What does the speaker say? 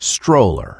stroller.